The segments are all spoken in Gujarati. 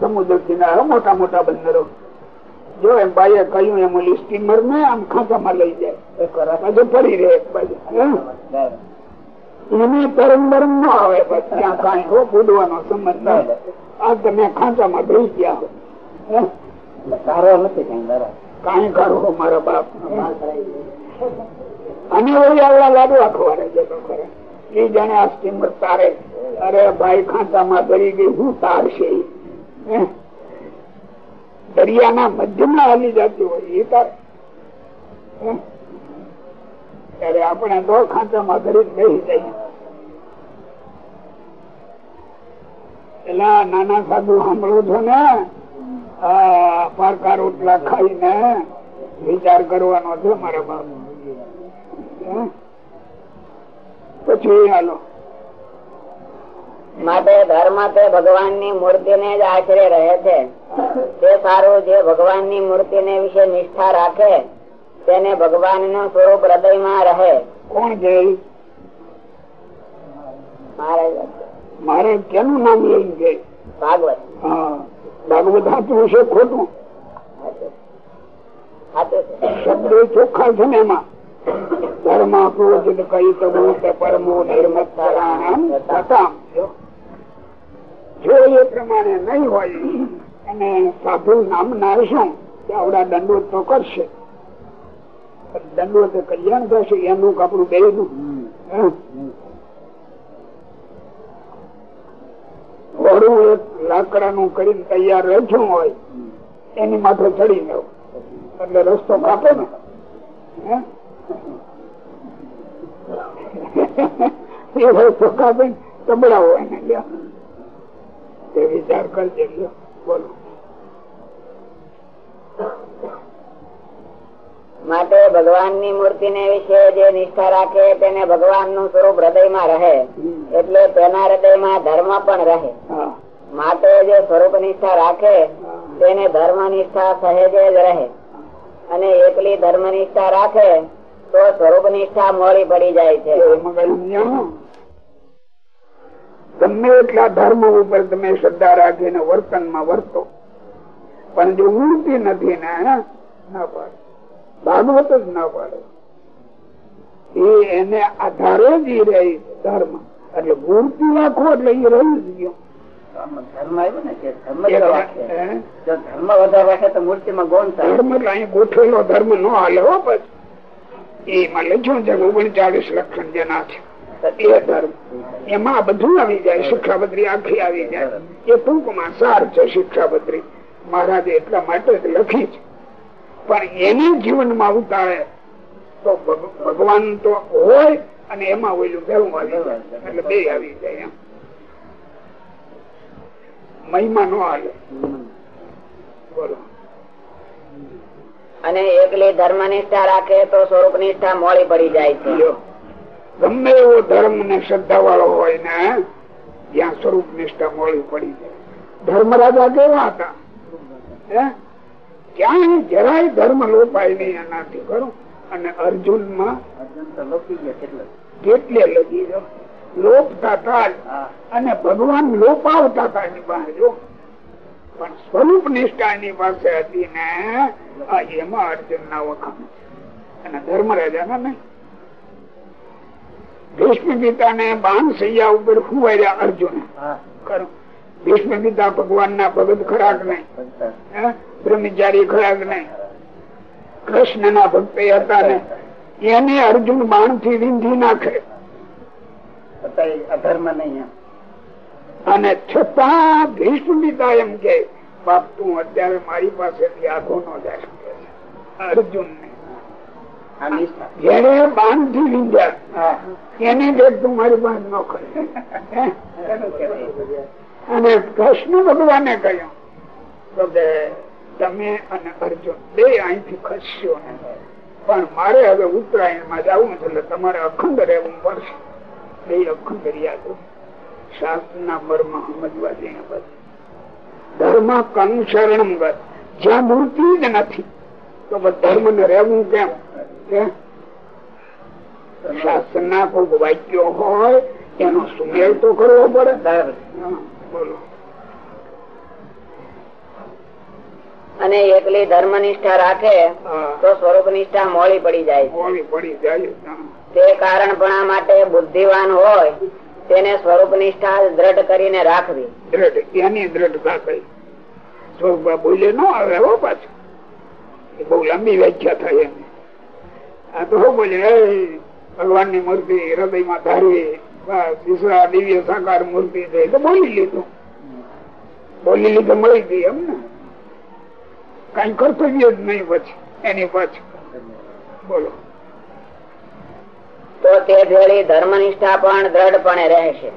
સમુદ્ર કિનારો મોટા મોટા બંદરો. જો એમ ભાઈએ કહ્યું એમ ઓલી સ્ટીમર ને આમ ખાંચામાં લઈ જાય. પછી પડી રહે એને તરંગ બરંગ ન આવે ત્યાં કઈ હો બુડવાનો સંબંધ ના આ તમે ખાંચામાં ભરી ગયા હો. નથી કઈ કઈ કરો મારા બાપ અને વળી આવડા લાડુ આખવાડે છે તો એ જાણે આ સ્ટીમર તારે. અરે ભાઈ ખાંચામાં ભરી ગઈ હું તારશે? દરિયાના મધ્યમાં હાલી જતી હોય, એ તારે. ત્યારે આપણે દો ખાંચામાં ધરી બેસી જઈએ. પેલા નાના સાધુ સાંભળો છો ને પારકા રોટલા ખાઈને વિચાર કરવાનો છે મારા બાપ? પછી હાલો. માટે ધર્મ તે ભગવાનની મૂર્તિ ને જ આશરે રહે છે. તે સારું જે ભગવાનની મૂર્તિ ને વિશે નિષ્ઠા રાખે તેને ભગવાનનું સ્વરૂપ હૃદયમાં રહે. કોણ છે મારે કેનું નામ લઈ છે ભાગવત. ભાગવત સાચું છે ખોટું? શબ્દ ચોખ્ખા છે ને એમાં. ધર્મ ક્રોધિત કઈ તે પરમો તથામ. જો એ પ્રમાણે નહીં હોય અને સાધુ નામ ના શું આવડા દંડોત તો કરશે. દંડોત કલ્યાણ થશે, એનું કપડું બેનું વડું એક લાકડાનું કરીને તૈયાર રાખ્યું હોય, એની માથે ચડી જવું એટલે રસ્તો કાપે ને? એ રસ્તો કાપે તબડાવો એને લ્યો. તે વિચાર કરજે બોલો. માટે ભગવાનની મૂર્તિ ને વિશે જે નિષ્ઠા રાખે તેને ભગવાનનું સ્વરૂપ હૃદયમાં રહે એટલે તેના હૃદયમાં ધર્મ પણ રહે. માટે જે સ્વરૂપ નિષ્ઠા રાખે તેને ધર્મ નિષ્ઠા સહેજે જ રહે. અને એકલી ધર્મ નિષ્ઠા રાખે તો સ્વરૂપ નિષ્ઠા મોડી પડી જાય છે? ગમે એટલા ધર્મ ઉપર તમે શ્રદ્ધા રાખીને વર્તનમાં વર્તો. પણ જો મૂર્તિ નથી ને ના પાડે. ભાગવત જ ના પાડે. એ એને આધારે જ રહે ધર્મ. એટલે મૂર્તિ રાખો એટલે એ રહી જ ગયો. ધર્મ આવ્યો ને કે ધર્મ ધર્મ વધારે રાખે તો મૂર્તિમાં થાય. ધર્મ એટલે અહીં ગોઠવેલો ધર્મ નો હાલે હો પછી એમાં લખ્યું છે ઓગણચાળીસ લક્ષણ જેના છે એમાં બધું આવી જાય શિક્ષાપત્રી આખી આવી જાય. એ ટૂંકમાં સાર છે શિક્ષાપત્રી મહારાજે એટલા માટે લખી છે. પણ એને જીવનમાં ઉતારે તો ભગવાન તો હોય અને એમાં ઓલું ભેવું આવી જાય. એટલે બે આવી જાય એમ. મહિમા નો હાલે બોલો. અને એકલી ધર્મ નિષ્ઠા રાખે તો સ્વરૂપ નિષ્ઠા મોડી પડી જાય છે. ગમે એવો ધર્મ ને શ્રદ્ધા વાળો હોય ને, ત્યાં સ્વરૂપ નિષ્ઠા મોડી પડી જાય. ધર્મરાજા કેવા હતા? ક્યાંય જરાય ધર્મ લોપાય નહીં એનાથી, ખરું? અને અર્જુનમાં કેટલે લગી જો લોપતા હતા અને ભગવાન લોપાવતા હતા એની પાસે, જો. પણ સ્વરૂપ નિષ્ઠા એની પાસે હતી ને એમાં અર્જુન ના વખાણ. અને ધર્મરાજા ના નહીં. ભીષ્મ પિતા ને બાણ સૈયા ઉપર હુવાર્યા અર્જુન. ખરું. ભીષ્મ પિતા ભગવાન ના ભગત ખરાક નહીં. બ્રહ્મચારી ખરાક નહીં. કૃષ્ણ ના ભક્ત હતા ને. એને અર્જુન બાણથી વિંધી નાખે. અધર્મ નહીં અને છતાં ભીષ્મ પિતા એમ કે બાપ તું અત્યારે મારી પાસેથી આખો નો જાય. અર્જુન ને જેને બાંધી લીધા. એને દેખ તું મારી પાસે ન કરે. અને કૃષ્ણ ભગવાને કહ્યું તમે અને અર્જુન બે અહીંથી ખસશો ને. પણ મારે હવે ઉત્તરાયણમાં જવું છે, એટલે તમારે અખંડ રહેવું પડશે. બે અખંડ તો શાસ્ત્ર ના મર્મ સમજવા જઈને ધર્મ કનુસરણ જ્યાં મૂર્તિ જ નથી, તો ધર્મ ને રહેવું કેમ? શાસ્ત્ર ના કોઈ વાક્યો હોય એનો સુમેળ તો કરવો પડે. બોલો. અને એકલી ધર્મ નિષ્ઠા રાખે તો સ્વરૂપ નિષ્ઠા મોડી પડી જાય મોડી પડી જાય તે કારણપણા માટે બુદ્ધિવાન હોય તેને સ્વરૂપ નિષ્ઠા દ્રઢ કરીને રાખવી. દ્રઢ એની દ્રઢતા કઈ સ્વરૂપ બોલે ન આવે હો પાછું. બહુ લાંબી વ્યાખ્યા થાય એમ આ તો બોલે? ભગવાનની મૂર્તિ હૃદયમાં ધારવી બસ દિવ્ય સાકાર મૂર્તિ છે. તો બોલી લીધું. બોલી લીધું મળી ગઈ એમ ને? કઈ કર્તવ્ય જ નહીં પછી એની પાછળ. બોલો. તો તે ભેળી ધર્મ નિષ્ઠા પણ દ્રઢપણે રહેશે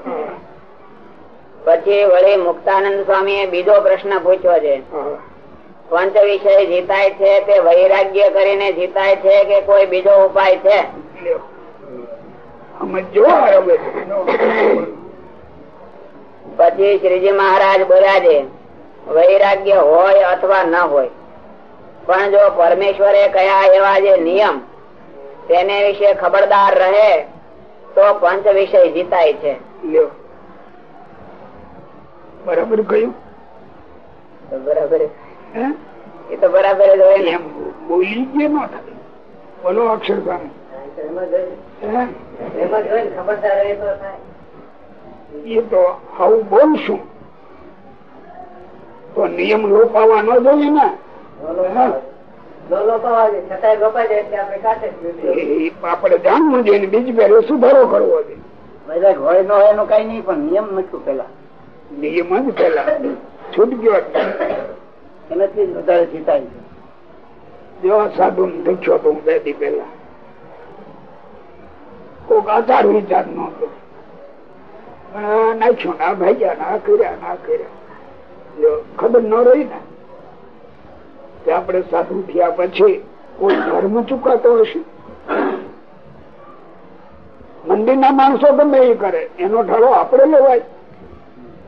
પછી વળી મુક્તાનંદ સ્વામી બીજો પ્રશ્ન પૂછ્યો છે. પંચ વિષય જીતાય છે તે વૈરાગ્ય કરીને જીતાય છે કે કોઈ બીજો ઉપાય છે? પછી શ્રીજી મહારાજ બોલ્યા છે વૈરાગ્ય હોય અથવા ન હોય પણ જો પરમેશ્વરે કયા એવા જે નિયમ તેને વિશે ખબરદાર રહે તો પંચ વિષય જીતાય છે. બરાબર કયું બરાબર? એ તો બરાબર જ હોય ને. એમ બોલી કે ન થાય બોલો અક્ષરધામ. એ તો આવું બોલશું તો નિયમ લોપાવા ન જોઈએ ને. એ આપણે જાણવું જોઈએ બીજી પહેલો સુધારો કરવો જોઈએ હોય ન એનું કઈ નહીં પણ નિયમ નતું પેલા નિયમ જ પેલા છૂટ જ. એનાથી વધારે જીતાય. છે જેવા સાધુ પૂછ્યો હતો હું બે દી પેલા કોક આધાર વિચાર નતો નાખ્યો ના ભાગ્યા જો ખબર ન રહી ને કે આપણે સાધુ થયા પછી કોઈ ધર્મ ચુકાતો હશે? મંદિર ના માણસો ગમે એ કરે, એનો ઢળો આપણે લેવાય.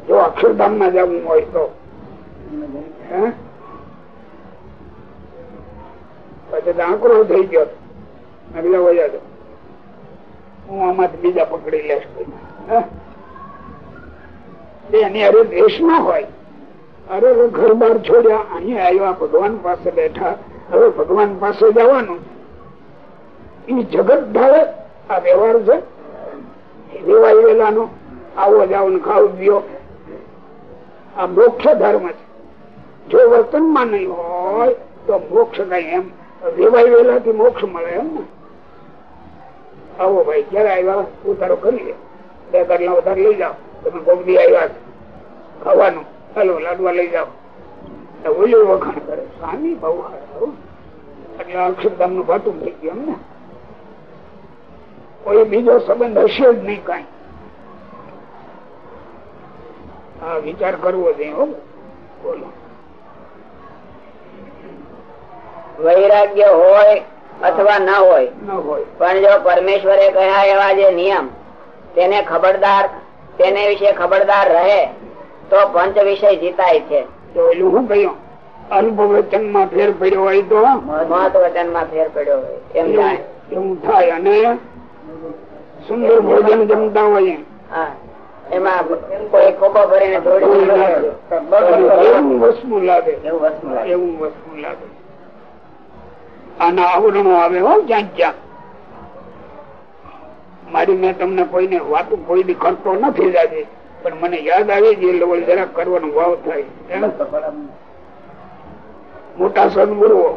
જો અક્ષરધામમાં જવું હોય તો હે પછી થઈ ગયો. એટલે વયા જાઓ. હું આમાંથી બીજા પકડી લેશ એની અરે દેશમાં હોય. અરે ઘર બાર છોડ્યા અહીંયા આવ્યા, ભગવાન પાસે બેઠા. હવે ભગવાન પાસે જવાનું. એ જગત ભાવે આ વ્યવહાર છે. રેવાય વેલાનો, આવો જાવ ને ખાવ દિયો આ મોક્ષ ધર્મ છે. જો વર્તનમાં નહીં હોય, તો મોક્ષ કઈ એમ રેવાય વેલાથી મોક્ષ મળે એમ આવો ભાઈ, ક્યારે આવ્યા? ઉતારો કરી લે. બે કરના વધારે લઈ જાઓ. તમે ગોબડી આવ્યા ખાવાનું. ચાલો લાડવા લઈ જાઓ. ઓલું વખાણ કરે. સ્વામી બહુ. એટલે અક્ષરધામનું ભાતું થઈ ગયું એમ ને કોઈ બીજો સંબંધ હશે જ નહીં કઈ. વિચાર કરવો જોઈએ બોલો. વૈરાગ્ય હોય અથવા ન હોય. પણ જો પરમેશ્વરે કહ્યા એવા જે નિયમ તેને ખબરદાર તેને વિશે ખબરદાર રહે તો પંચ વિષય જીતાય છે. શું કહ્યું અલ્પ વચનમાં ફેર પડ્યો હોય તો? મહત્વચનમાં ફેર પડ્યો હોય એમ એવું થાય અને સુંદર ભોજન જમતા હોય. એમાં કોઈ ખોખો ભરીને જોડી વસ્તુ લાગે. એવું વસ્તુ લાગે. એવું વસ્તુ લાગે. આના આવરણો આવે હો જ્યાં જ્યાં. મારી મેં તમને કોઈને વાતો કોઈ બી કરતો નથી જાજે પણ મને યાદ આવી ગઈ એટલે જરા કરવાનો ભાવ થાય. મોટા સદગુરુઓ.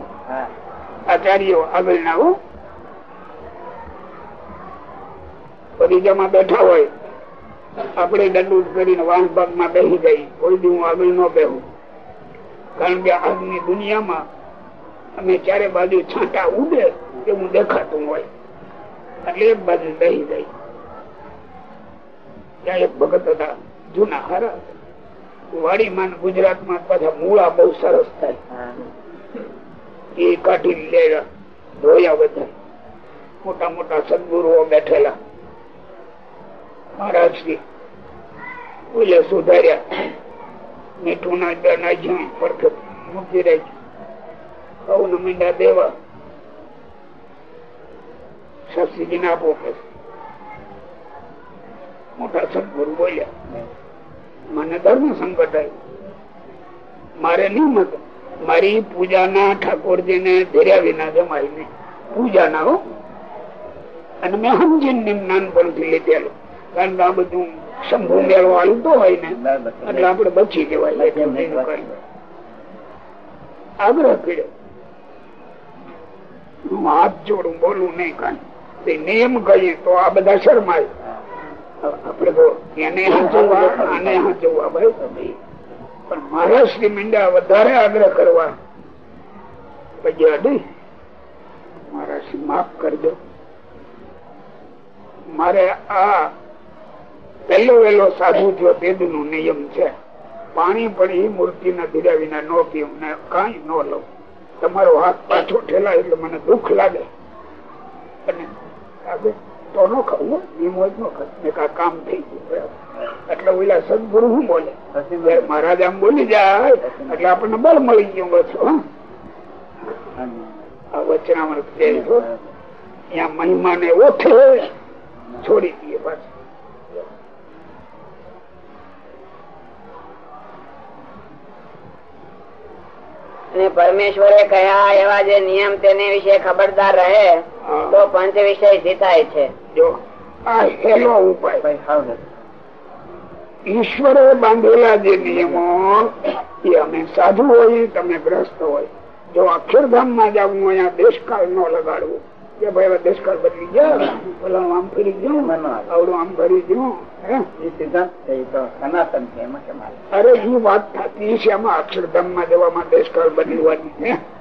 આચાર્યો આગળ ના હો. પરિજામાં બેઠા હોય આપણે દંડુત કરીને વાહન ભાગમાં બેસી જઈ કોઈ બી હું આગળ ન બેહું. કારણ કે આજની દુનિયામાં અમે ચારે બાજુ છાંટા ઉડે એવું દેખાતું હોય. એટલે એક બાજુ દહી જાય. ત્યાં એક ભગત હતા, જૂના હારા. વાડીમાં ગુજરાતમાં પાછા મૂળા બહુ સરસ થાય. એ કાઢી લે ધોયા બધા. મોટા મોટા સદગુરુઓ બેઠેલા. મહારાજ શ્રી સુધાર્યા. મીઠું ના બે પડખે મૂકી રાખ્યું. સૌને મીંડા દેવા શાસ્ત્રીજી ને આપો કે મોટા સદગુરુ બોલ્યા મને ધર્મ સંકટ આવ્યું મારે નહીં મત મારી પૂજાના ઠાકોરજી ને ધેર્યા વિના જમાય ને પૂજા ના હો અને મેં સમજીને નાનપણથી લીધેલું કારણ કે આ બધું શંભુ મેળો તો હોય ને એટલે આપડે બચી જવાય આગ્રહ કર્યો હું હાથ જોડું બોલું નહીં કઈ. નિયમ કહીએ તો આ બધા શરમાય. આપડે તો એને હાચવવા, આને હાચવવા ભાઈ. પણ મહારાષ્ટ્રી મીંડા વધારે આગ્રહ કરવા. પછી અડી મહારાષ્ટ્રી માફ કરજો. મારે આ પહેલો વહેલો સાધુ થયો તેદનું નિયમ છે. પાણી પણ એ મૂર્તિ ના ધીરા વિના ન પીવું, ને કઈ ન લઉં. તમારો હાથ પાછો ઠેલાય એટલે મને દુઃખ લાગે. અને તો નો ખાવું નિમોજ નો કામ થઈ ગયું એટલે ઓલા સદગુરુ શું બોલે? મહારાજ આમ બોલી જાય એટલે આપણને બળ મળી ગયું પાછું વચનામૃત અહીંયા મહિમા ને ઓઠે છોડી દઈએ પાછું અને પરમેશ્વરે કયા એવા જે નિયમ તેને વિશે ખબરદાર રહે તો પંચ વિષય જીતાય છે. જો આ ઉપાય. ઈશ્વરે બાંધેલા જે નિયમો એ અમે સાધુ હોય તમે ગ્રસ્ત હોય. જો અક્ષરધામમાં જવું અહિયાં દેશકાળ નો લગાડવું. કે ભાઈ દુષ્કાળ બદલી ગયો. પેલા આમ ફરી ગયું. આવડું આમ ફરી ગયું. અરે એ વાત થતી છે એમાં અક્ષરધામમાં જવામાં દુષ્કાળ બદલવાની છે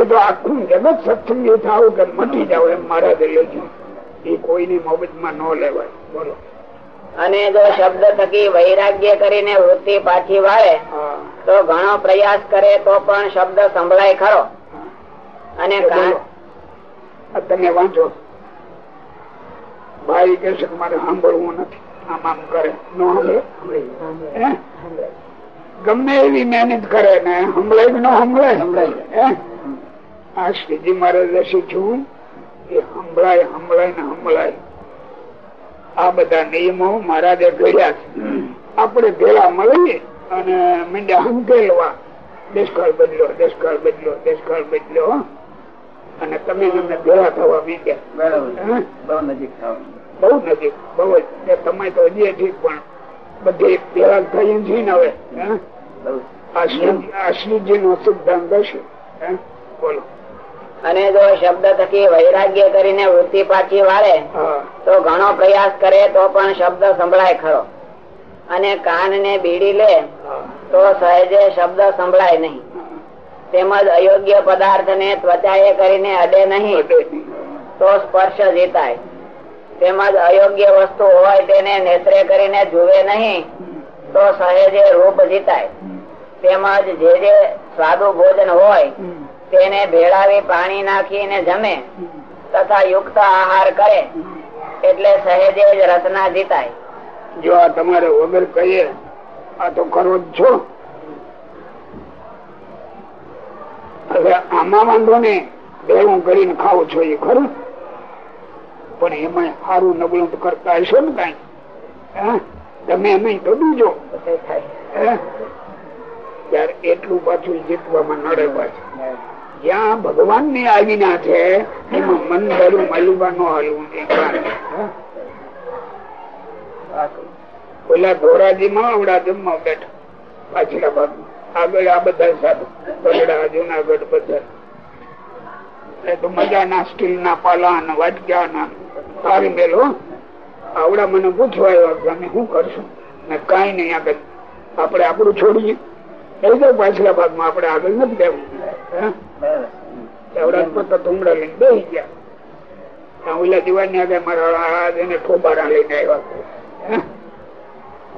એ તો આખું જગત સત્સંગી થાવ કે મટી જાવ એમ મારા લેજો એ કોઈની મગજમાં ન લેવાય. બોલો. અને જો શબ્દ થકી વૈરાગ્ય કરીને વૃત્તિ પાછી વાળે તો ઘણો પ્રયાસ કરે તો પણ શબ્દ સંભળાય ખરો. અને તમે વાંચો ભાઈ કે છે મારે સાંભળવું નથી. આમ આમ કરે. ન સાંભળે? ગમે એવી મહેનત કરે ને હમળે કે ન હમળે આ શ્રીજી મહારાજે શીખ્યું એ હમળાય હમળાય ને હમળાય આ બધા નિયમો મહારાજે કર્યા છે. આપણે ભેળા મળીએ અને મીંડા હંકેલવા. દેશકાળ બદલ્યો દેશકાળ બદલ્યો દેશકાળ બદલ્યો અને તમે તમને ભેગા થવા મીંડ્યા. બહુ નજીક બહુ જ. તમે તો હજી ઠીક પણ બધી ભેગા થઈને છે ને હવે આશ્રીજી નો સિદ્ધાંત હશે બોલો. અને જો શબ્દ થકી વૈરાગ્ય કરીને વૃત્તિ પાછી વાળે તો ઘણો પ્રયાસ કરે તો પણ શબ્દ સંભળાય ખરો. અને કાન ને બીડી લે તો સહેજે શબ્દ સંભળાય નહીં. તેમજ અયોગ્ય પદાર્થ ને ત્વચા કરીને અડે નહીં તો સ્પર્શ જીતાય. તેમજ અયોગ્ય વસ્તુ હોય તેને નેત્રે કરીને જુએ નહીં તો સહેજે રૂપ જીતાય. તેમજ જે જે સ્વાદુ ભોજન હોય તેને ભેળાવી પાણી નાખીને જમે તથા યુક્ત આહાર કરે એટલે સહેજે જ રચના જીતાય. જો આ તમારે વગર કહીએ આ તો કરો જ છો. હવે આમાં વાંધો ને ભેળું કરીને ખાવ છો એ ખરું? પણ એમાં સારું નબળું કરતા હશો ને કઈ? તમે નહીં તો બીજો ત્યારે એટલું પાછું જીતવામાં નડે પાછું જ્યાં ભગવાનની આજ્ઞા છે એમાં મન ધરું મળવા ન હલવું ઓલા ધોરાજી માં આવડા જમવા બેઠા પાછલા ભાગ આગળ આ બધા સાધુ. બગડા જુનાગઢ બધા. તો મજાના સ્ટીલ ના પાલા ના વાટક્યા ના તારી મેલો આવડા મને પૂછવા આવ્યા અમે શું કરશું? ને કઈ નહીં આગળ આપડે આપણું છોડીએ. એ તો પાછલા ભાગમાં આપડે આગળ નથી દેવું એવડા તુમડા લઈને બેસી ગયા. ઓલા દિવાળી આગળ મારા એને ઠોબારા લઈને આવ્યા.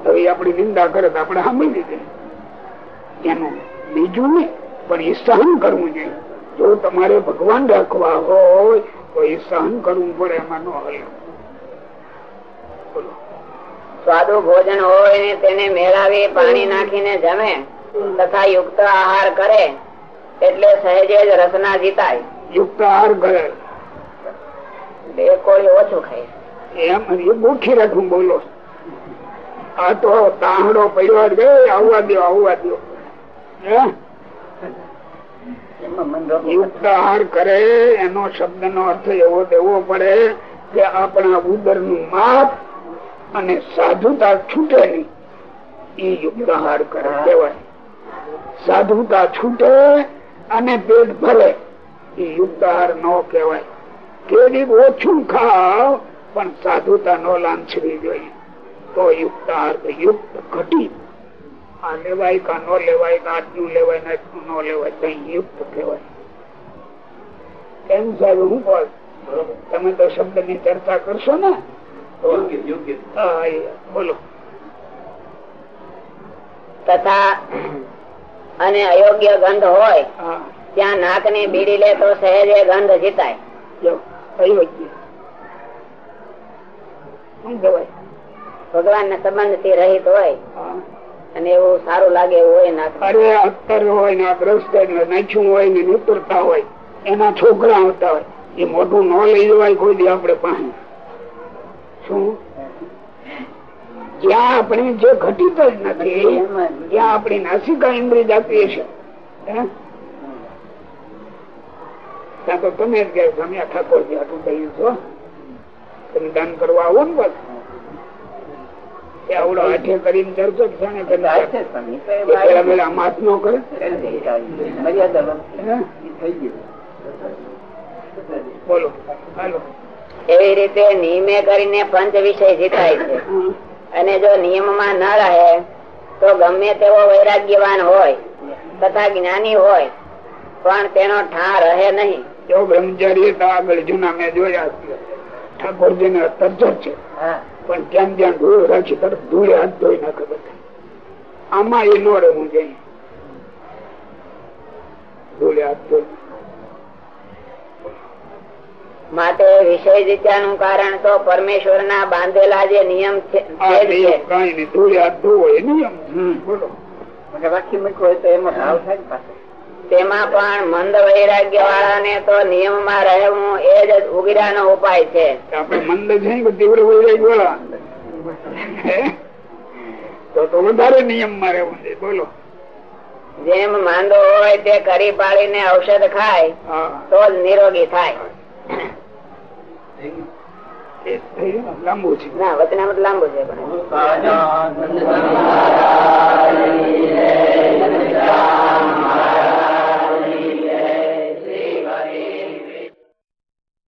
હવે આપડી નિંદા કરે તો આપડે સાંભળી લીધી. એનું બીજું નહીં પણ એ સહન કરવું જોઈએ. જો તમારે ભગવાન રાખવા હોય તો એ સહન કરવું પડે એમાં નો હલ. સ્વાદુ ભોજન હોય તેને મેળાવી પાણી નાખીને જમે તથા યુક્ત આહાર કરે એટલે સહેજે જ રસના જીતાય. યુક્ત આહાર કરે. બે કોળી ઓછું ખાય. એમ એ ભૂખી રાખું બોલો. આ તો તાહડો પડ્યો આવવા દો આવવા દો આહાર કરે એનો શબ્દ નો અર્થ એવો દેવો પડે કે આપણા ઉદરનું માપ અને સાધુતા છૂટે નહીં. એ યુક્ત આહાર કરે કેવાય સાધુતા છૂટે અને પેટ ભરે. એ યુક્ત આહાર ન કહેવાય. કેદી ઓછું ખાવ પણ સાધુતા નો લાંછવી જોઈએ. તો યુક્તહાર યુક્ત ઘટી આ લેવાય કા ન લેવાય કા આટલું લેવાય ને આટલું ન લેવાય કઈ યુક્ત કહેવાય. એમ સાહેબ હું બોલ તમે તો શબ્દની ચર્ચા કરશો ને? બોલો. તથા અને અયોગ્ય ગંધ હોય હા. ત્યાં નાકની બીડી લે તો સહેજે ગંધ જીતાય. જો અયોગ્ય. શું કહેવાય? ભગવાન ના સંબંધથી રહિત હોય. હા. અને એવો સારો લાગે એવો હોય અરે અત્તર હોય ને આ નાખ્યું હોય ને નીતરતા હોય એના છોકરા આવતા હોય. એ મોઢું ન લઈ જવાય કોઈ દી આપડે પાણી શું? જ્યાં આપણે જે ઘટિત જ નથી ત્યાં આપણી નાસિકા ઇન્દ્રિય જાતી છે હે? ત્યાં તો તમે જ ગયા તમે ઠાકોરજી આટલું કહ્યું છો. તમે દાન કરવા આવો ને બસ. એ આવડો હાથે કરીને ચર્ચો જ જાણે કે પેલા પેલા આમ નો કરે. બોલો. હાલો. એવી રીતે નિયમે કરીને પંચ વિષય જીતાય છે. અને જો નિયમમાં ન રહે તો ગમે તેવો વૈરાગ્યવાન હોય તથા જ્ઞાની હોય પણ તેનો ઠા રહે નહીં. જો બ્રહ્મચારી આગળ જૂના મેં જોયા છે. ઠાકોરજી ને તરજો છે. પણ જ્યાં જ્યાં ધૂળ રાખી તરફ ધૂળે હાથ ધોઈ નાખે બધા. આમાં એ નો રહેવું જોઈએ. ધૂળે હાથ ધોઈ માટે વિષય જીત્યાનું કારણ તો પરમેશ્વર ના બાંધેલા જે નિયમ છે તે કઈ નહીં ધૂળે હાથ ધોવો એ નિયમ બોલો. તેમાં પણ મંદ વૈરાગ્ય વાળા ને તો નિયમમાં રહેવું એ જ ઉગીરાનો ઉપાય છે. મંદ છે તીવ્ર વૈરાગ્ય વાળા. તો તો વધારે નિયમમાં રહેવું છે બોલો. જેમ માંદો હોય તે કરી પાડીને ઔષધ ખાય તો જ નિરોગી થાય. લાંબુ છે. ના વચનામત લાંબુ છે પણ.